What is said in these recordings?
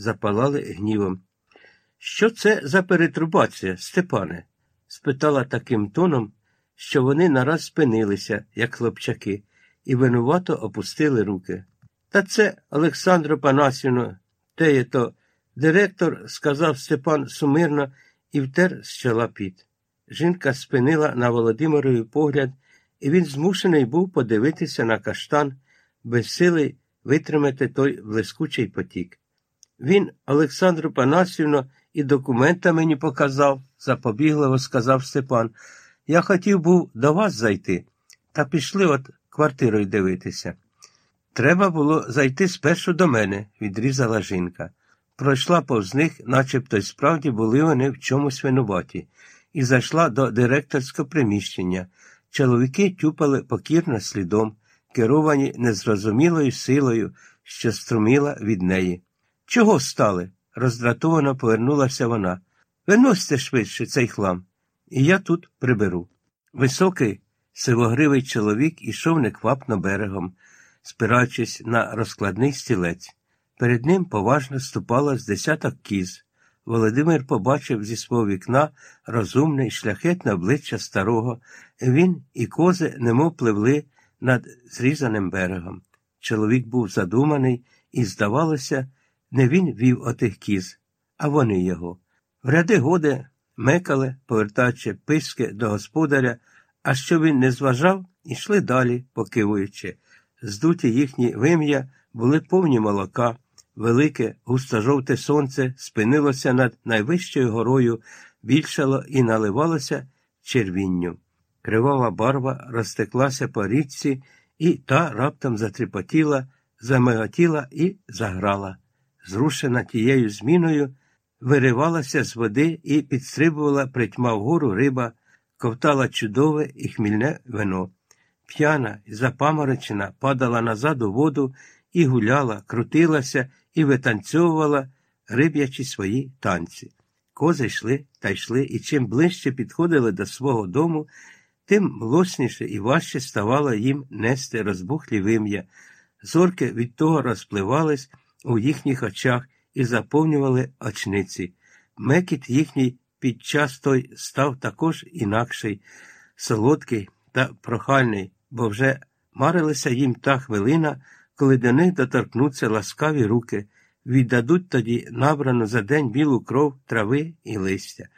запалали гнівом. Що це за перетрубація, Степане? спитала таким тоном, що вони нараз спинилися, як хлопчаки, і винувато опустили руки. Та це, Олександро Панасівно, теє то, директор, сказав Степан сумирно і втер з чола піт. Жінка спинила на Володимирові погляд, і він змушений був подивитися на каштан, без сили витримати той блискучий потік. Він, Олександру Панасівно, і документа мені показав, запобігливо сказав Степан. Я хотів був до вас зайти, та пішли от квартирою дивитися. Треба було зайти спершу до мене, відрізала жінка. Пройшла повз них, начебто й справді були вони в чомусь винуваті, і зайшла до директорського приміщення. Чоловіки тюпали покірно слідом, керовані незрозумілою силою, що струміла від неї. Чого стали? роздратовано повернулася вона. Виносьте швидше цей хлам, і я тут приберу. Високий, сивогривий чоловік ішов неквапно берегом, спираючись на розкладний стілець. Перед ним поважно ступало з десяток кіз. Володимир побачив зі свого вікна розумне і шляхетне обличчя старого. Він і кози немов пливли над зрізаним берегом. Чоловік був задуманий, і, здавалося, не він вів отих кіз, а вони його. В ряди годи мекали, повертаючи писки до господаря, а що він не зважав, ішли далі, покивуючи. Здуті їхні вим'я були повні молока. Велике, густо-жовте сонце спинилося над найвищою горою, більшало і наливалося червінню. Кривава барва розтеклася по річці, і та раптом затріпотіла, замиготіла і заграла. Зрушена тією зміною, виривалася з води і підстрибувала притьма вгору риба, ковтала чудове і хмільне вино. П'яна і запаморочена падала назад у воду і гуляла, крутилася і витанцьовувала, риб'ячи свої танці. Кози йшли та йшли, і чим ближче підходили до свого дому, тим млосніше і важче ставало їм нести розбухлі вим'я. Зорки від того розпливались у їхніх очах і заповнювали очниці. Мекіт їхній під час той став також інакший, солодкий та прохальний, бо вже марилася їм та хвилина, коли до них доторкнуться ласкаві руки, віддадуть тоді набрану за день білу кров трави і листя.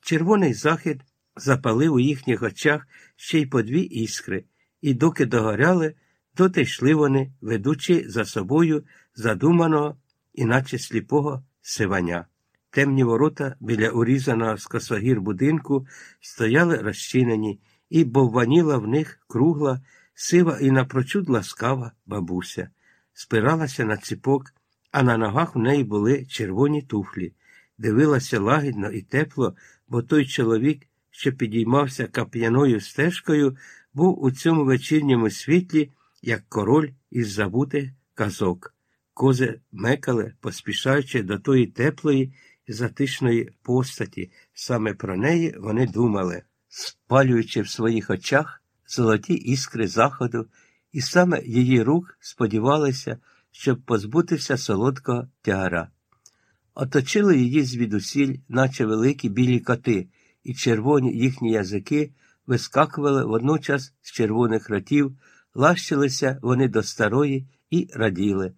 Червоний захід запалив у їхніх очах ще й по дві іскри, і доки догоряли, доти йшли вони, ведучи за собою задуманого, іначе сліпого сиваня. Темні ворота біля урізаного з косогір будинку стояли розчинені, і бовваніла в них кругла, сива і напрочуд ласкава бабуся. Спиралася на ціпок, а на ногах в неї були червоні туфлі. Дивилася лагідно і тепло, бо той чоловік, що підіймався кап'яною стежкою, був у цьому вечірньому світлі, як король із забутих казок. Кози мекали, поспішаючи до тої теплої і затишної постаті. Саме про неї вони думали, спалюючи в своїх очах золоті іскри заходу, і саме її рук сподівалися, щоб позбутися солодкого тягара. Оточили її звідусіль, наче великі білі коти, і червоні їхні язики вискакували водночас з червоних ротів, лащилися вони до старої і раділи.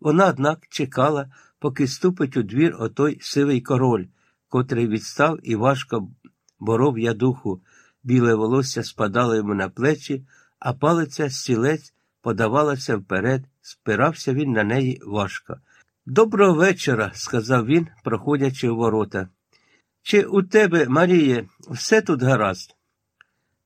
Вона, однак, чекала, поки ступить у двір отой сивий король, котрий відстав і важко боров ядуху, біле волосся спадало йому на плечі, а палиця стілець подавалася вперед, спирався він на неї важко. Доброго вечора, сказав він, проходячи у ворота. Чи у тебе, Маріє, все тут гаразд?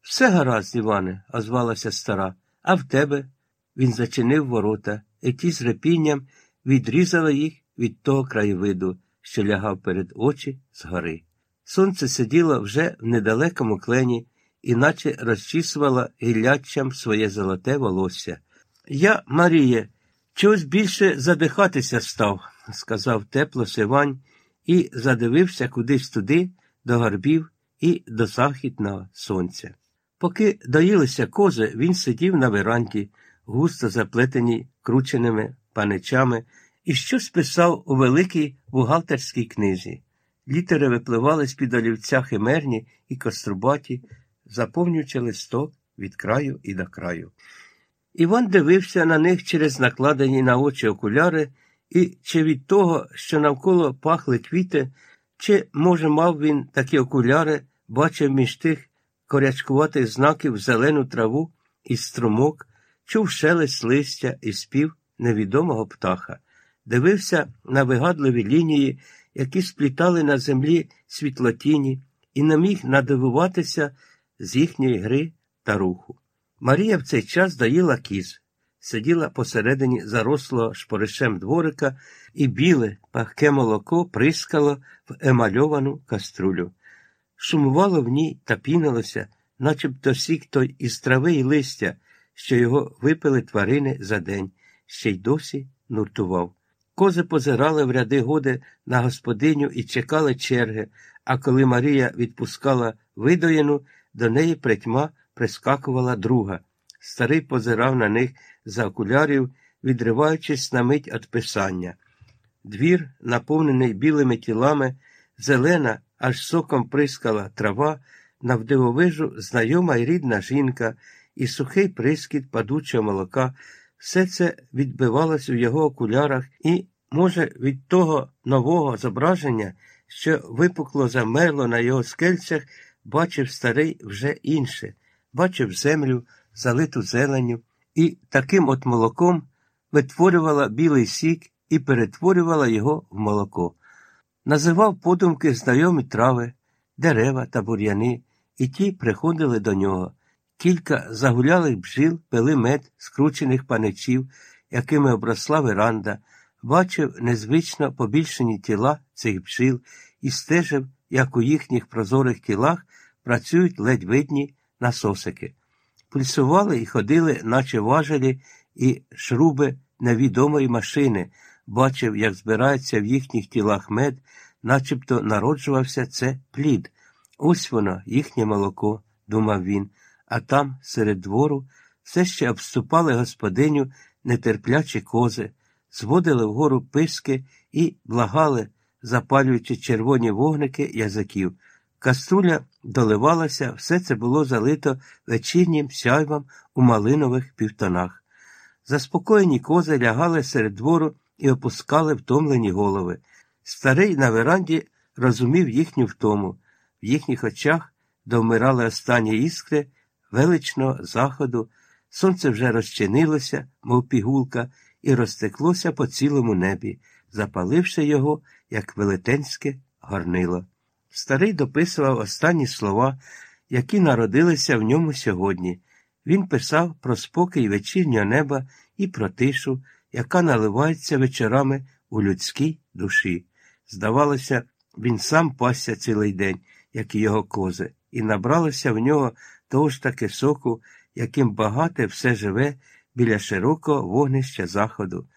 Все гаразд, Іване, озвалася стара, а в тебе? Він зачинив ворота, і ті з репінням відрізали їх від того краєвиду, що лягав перед очі згори. Сонце сиділо вже в недалекому клені, іначе розчісувало гіллячам своє золоте волосся. Я, Маріє, чогось більше задихатися став, сказав тепло Сивань і задивився кудись туди, до горбів і до західного сонця. Поки доїлися кози, він сидів на веранді, густо заплетеній крученими паничами, і щось писав у великій бухгалтерській книзі. Літери випливали з під олівця химерні і кострубаті, заповнюючи листок від краю і до краю. Іван дивився на них через накладені на очі окуляри, і чи від того, що навколо пахли квіти, чи, може, мав він такі окуляри, бачив між тих корячкуватих знаків зелену траву і струмок, чув шелест листя і спів невідомого птаха, дивився на вигадливі лінії, які сплітали на землі світлотіні, і не міг надивуватися з їхньої гри та руху. Марія в цей час доїла кіз, сиділа посередині зарослого шпоришем дворика, і біле, пахке молоко прискало в емальовану каструлю. Шумувало в ній та пінилося, начебто сік той із трави й листя, що його випили тварини за день, ще й досі нуртував. Кози позирали в ряди годи на господиню і чекали черги, а коли Марія відпускала видоєну, до неї притьма прискакувала друга. Старий позирав на них за окулярів, відриваючись на мить від писання. Двір, наповнений білими тілами, зелена, аж соком прискала трава, навдивовижу знайома й рідна жінка, і сухий прискіт падучого молока, все це відбивалось у його окулярах і, може, від того нового зображення, що випукло замерло на його скельцях, бачив старий вже інше, бачив землю, залиту зеленю, і таким от молоком витворювала білий сік і перетворювала його в молоко. Називав подумки знайомі трави, дерева та бур'яни, і ті приходили до нього. Кілька загулялих бджіл пили мед скручених паничів, якими обросла веранда, бачив незвично побільшені тіла цих бджіл і стежив, як у їхніх прозорих тілах працюють ледь видні насосики. Пульсували і ходили, наче важелі і шруби невідомої машини, бачив, як збирається в їхніх тілах мед, начебто народжувався це плід. Ось воно, їхнє молоко, думав він, а там, серед двору, все ще обступали господиню нетерплячі кози, зводили вгору писки і благали, запалюючи червоні вогники язиків. Каструля доливалася, все це було залито вечірнім сяйвом у малинових півтонах. Заспокоєні кози лягали серед двору і опускали втомлені голови. Старий на веранді розумів їхню втому. В їхніх очах довмирали останні іскри величного заходу, сонце вже розчинилося, мов пігулка, і розтеклося по цілому небі, запаливши його, як велетенське горнило. Старий дописував останні слова, які народилися в ньому сьогодні. Він писав про спокій вечірнього неба і про тишу, яка наливається вечорами у людській душі. Здавалося, він сам пасся цілий день, як і його кози, і набралося в нього того ж таки соку, яким багате все живе біля широкого вогнища заходу.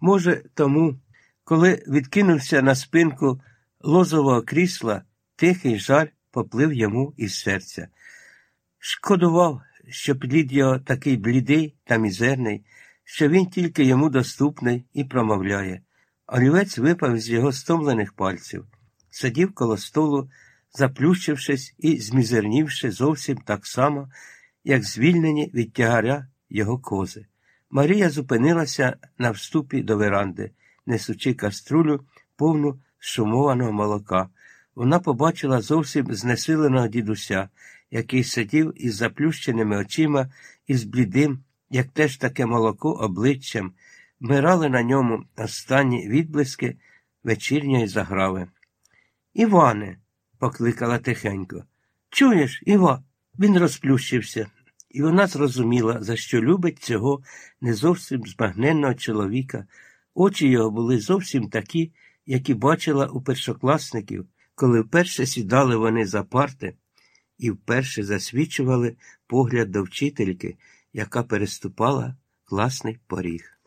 Може, тому, коли відкинувся на спинку лозового крісла, тихий жаль поплив йому із серця. Шкодував, що плід його такий блідий та мізерний, що він тільки йому доступний і промовляє. Олівець випав з його стомлених пальців, сидів коло столу, заплющившись і змізернівши зовсім так само, як звільнені від тягаря його кози. Марія зупинилася на вступі до веранди, несучи каструлю повну шумованого молока. Вона побачила зовсім знесиленого дідуся, який сидів із заплющеними очима і з блідим, як теж таке молоко, обличчям, мирали на ньому останні відблиски вечірньої заграви. Іване, покликала тихенько. Чуєш, Іва? Він розплющився, і вона зрозуміла, за що любить цього не зовсім збагненного чоловіка. Очі його були зовсім такі, які бачила у першокласників, коли вперше сідали вони за парти і вперше засвічували погляд до вчительки, яка переступала класний поріг.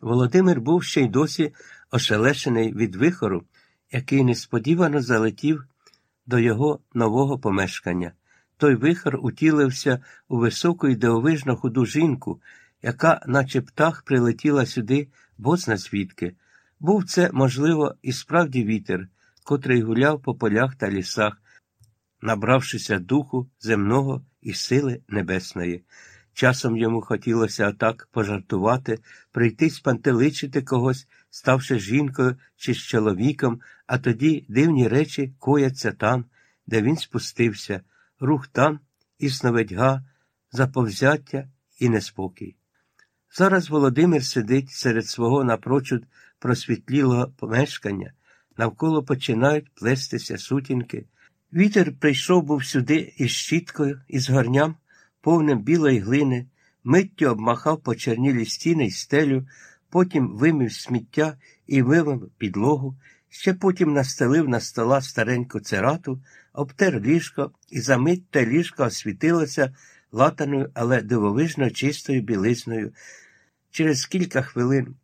Володимир був ще й досі ошелешений від вихору, який несподівано залетів до його нового помешкання. Той вихор утілився у високу і дивовижно худу жінку, яка, наче птах, прилетіла сюди бозна звідки. Був це, можливо, і справді вітер, котрий гуляв по полях та лісах, набравшися духу земного і сили небесної. Часом йому хотілося отак пожартувати, прийти спантеличити когось, ставши жінкою чи з чоловіком, а тоді дивні речі кояться там, де він спустився, рух там і сновидьга, заповзяття і неспокій. Зараз Володимир сидить серед свого напрочуд просвітлілого помешкання, навколо починають плестися сутінки. Вітер прийшов був сюди із щіткою, із горням, повним білої глини, миттю обмахав почернілі стіни й стелю, потім вимів сміття і вимив підлогу, ще потім настелив на стола стареньку церату, обтер ліжко, і за мить те ліжко освітилося латаною, але дивовижно чистою білизною. Через кілька хвилин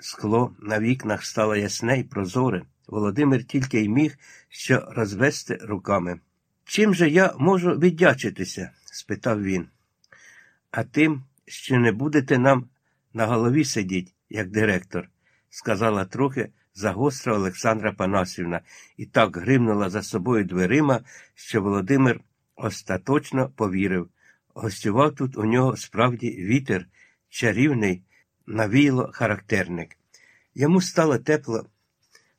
скло на вікнах стало ясне й прозоре. Володимир тільки й міг що розвести руками. Чим же я можу віддячитися? Спитав він. А тим, що не будете нам на голові сидіть, як директор, сказала трохи загостра Олександра Панасівна і так гримнула за собою дверима, що Володимир остаточно повірив. Гостював тут у нього справді вітер, чарівний, навіяло характерник. Йому стало тепло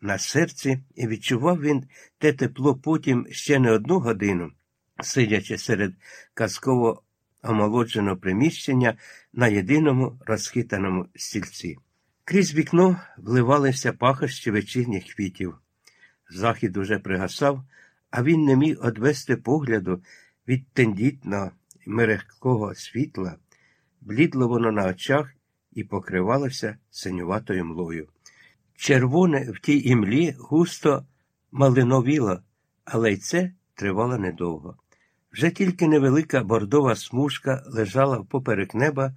на серці, і відчував він те тепло потім ще не одну годину, сидячи серед казково омолодженого приміщення на єдиному розхитаному стільці. Крізь вікно вливалися пахощі вечірніх квітів. Захід уже пригасав, а він не міг одвести погляду від тендітного мерехкого світла, блідло воно на очах і покривалося синюватою млою. Червоне в тій імлі густо малиновіло, але й це тривало недовго. Вже тільки невелика бордова смужка лежала поперек неба,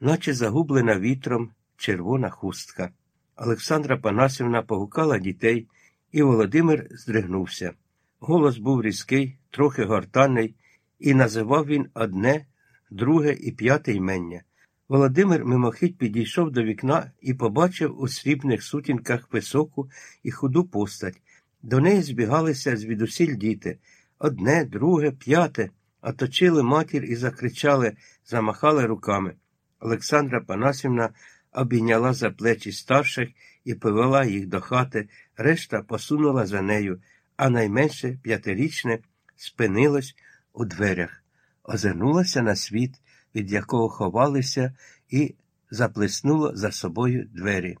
наче загублена вітром червона хустка. Олександра Панасівна погукала дітей, і Володимир здригнувся. Голос був різкий, трохи гортанний, і називав він одне, друге і п'яте ймення. Володимир мимохідь підійшов до вікна і побачив у срібних сутінках високу і худу постать. До неї збігалися звідусіль діти. Одне, друге, п'яте, оточили матір і закричали, замахали руками. Олександра Панасівна обійняла за плечі старших і повела їх до хати, решта посунула за нею, а найменше п'ятирічне спинилось у дверях, озирнулася на світ від якого ховалися, і заплеснуло за собою двері.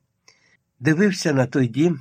Дивився на той дім,